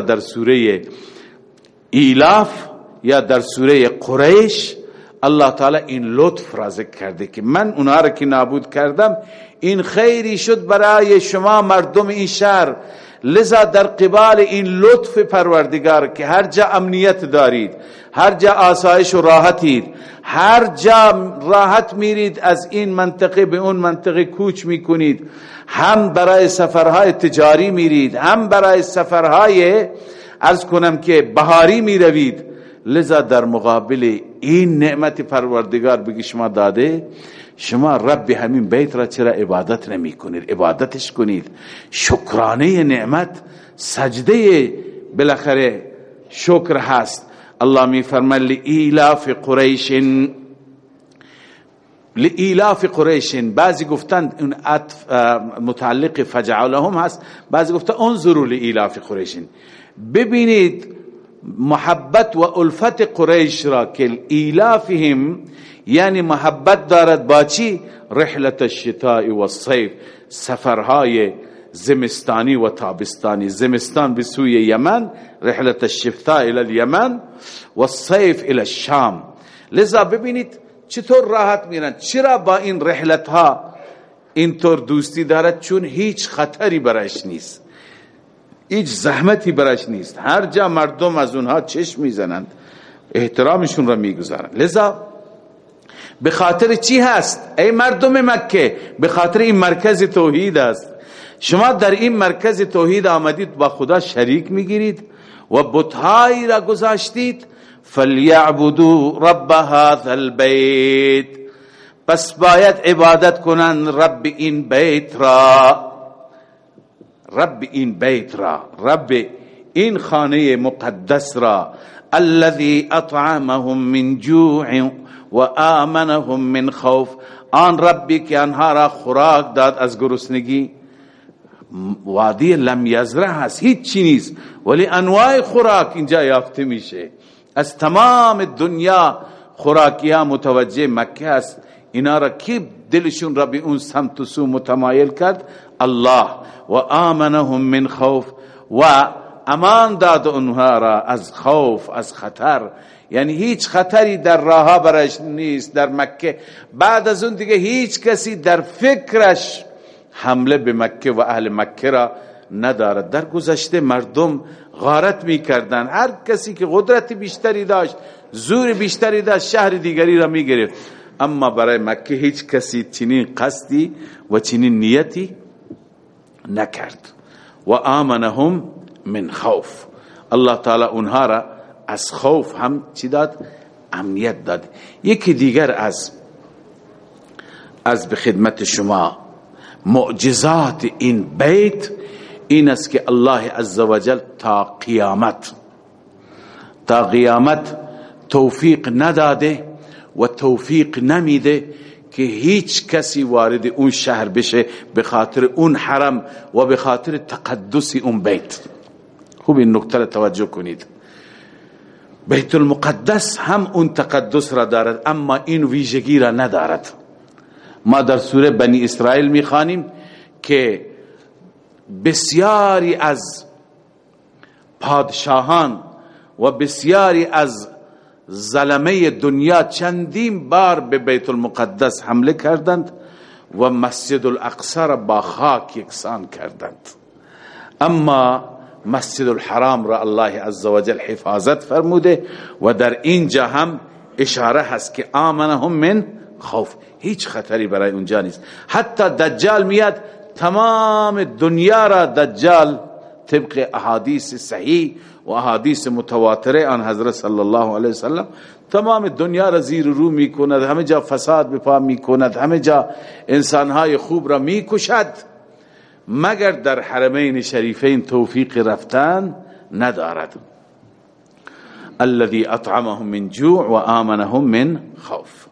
در سوره ایلاف یا در سوره قریش الله تعالی این لطف را ذکر کرده که من اونها را که نابود کردم این خیری شد برای شما مردم این شهر. لذا در قبال این لطف پروردگار که هر جا امنیت دارید هر جا آسایش و راحتید هر جا راحت میرید از این منطقه به اون منطقه کوچ می‌کنید. هم برای سفرهای تجاری میرید هم برای سفرهای ارز کنم که بهاری می‌روید. لذا در مقابل این نعمت پروردگار بگی شما داده شما رب همین بیت را چرا عبادت نمی کنید عبادتش کنید. شکرانه نعمت سجده بالاخره شکر هست. الله می فرماید لإلاف قریش لإلاف قریش بعضی گفتند اون متعلق فجعلهم هست. بعضی گفتند انظروا لإلاف قریش ببینید محبت و الفت قریش را که ایلافهم یعنی محبت دارد با چی؟ رحلت الشتاء و الصیف سفرهای زمستانی و تابستانی. زمستان به سوی یمن رحلت الشتاء الى اليمن و الصیف الى الشام. لذا ببینید چطور راحت میرن. چرا با این رحلت ها اینطور دوستی دارد چون هیچ خطری برایش نیست. هیچ زحمتی برش نیست. هر جا مردم از اونها چشم می‌زنند احترامشون را می‌گذارند. لذا به خاطر چی هست؟ ای مردم مکه به خاطر این مرکز توحید است. شما در این مرکز توحید آمدید با خدا شریک می‌گیرید و بتهایی را گذاشتید. فلیعبدو رب هذا البیت پس باید عبادت کنند رب این بیت را. رب این بیت را رب این خانه مقدس را الذي اطعمهم من جوع و آمنهم من خوف. آن ربی که آنها را خوراک داد از گرسنگی. وادی لم یزره هست هیچ چی نیست. ولی انواع خوراک اینجا یافته میشه. از تمام دنیا خوراکی ها متوجه مکه است. اینا را کی دلشون را به اون سمت و سو متمایل کرد؟ الله. و آمنهم من خوف. و امان داد اونها را از خوف از خطر. یعنی هیچ خطری در راه برش نیست در مکه. بعد از اون دیگه هیچ کسی در فکرش حمله به مکه و اهل مکه را ندارد. در گذشته مردم غارت می کردن هر کسی که قدرت بیشتری داشت زور بیشتری داشت شهر دیگری را می گرفت اما برای مکه هیچ کسی چنین قصدی و چنین نیتی نکرد. و آمنهم من خوف. الله تعالی اونها را از خوف هم چی داد؟ امنیت داد. یکی دیگر از از به خدمت شما معجزات این بیت این است که الله عزوجل تا قیامت تا قیامت توفیق نداده و توفیق نمیده که هیچ کسی وارد اون شهر بشه به خاطر اون حرم و به خاطر تقدس اون بیت. خوب این نکته را توجه کنید. بیت المقدس هم اون تقدس را دارد اما این ویژگی را ندارد. ما در سوره بنی اسرائیل می‌خوانیم که بسیاری از پادشاهان و بسیاری از زلمه دنیا چندین بار به بیت المقدس حمله کردند و مسجد الاقصا را با خاک یکسان کردند. اما مسجد الحرام را الله عزوجل حفاظت فرموده و در اینجا هم اشاره هست که آمنهم من خوف. هیچ خطری برای اونجا نیست. حتی دجال میاد تمام دنیا را دجال طبق احادیث صحیح و احادیث متواتره آن حضرت صلی الله علیه وسلم. تمام دنیا را زیر رو می کند همه جا فساد بپا می کند همه جا انسانهای خوب را می کشد مگر در حرمین شریفین توفیق رفتن ندارد. الذي اطعمهم من جوع و آمنهم من خوف.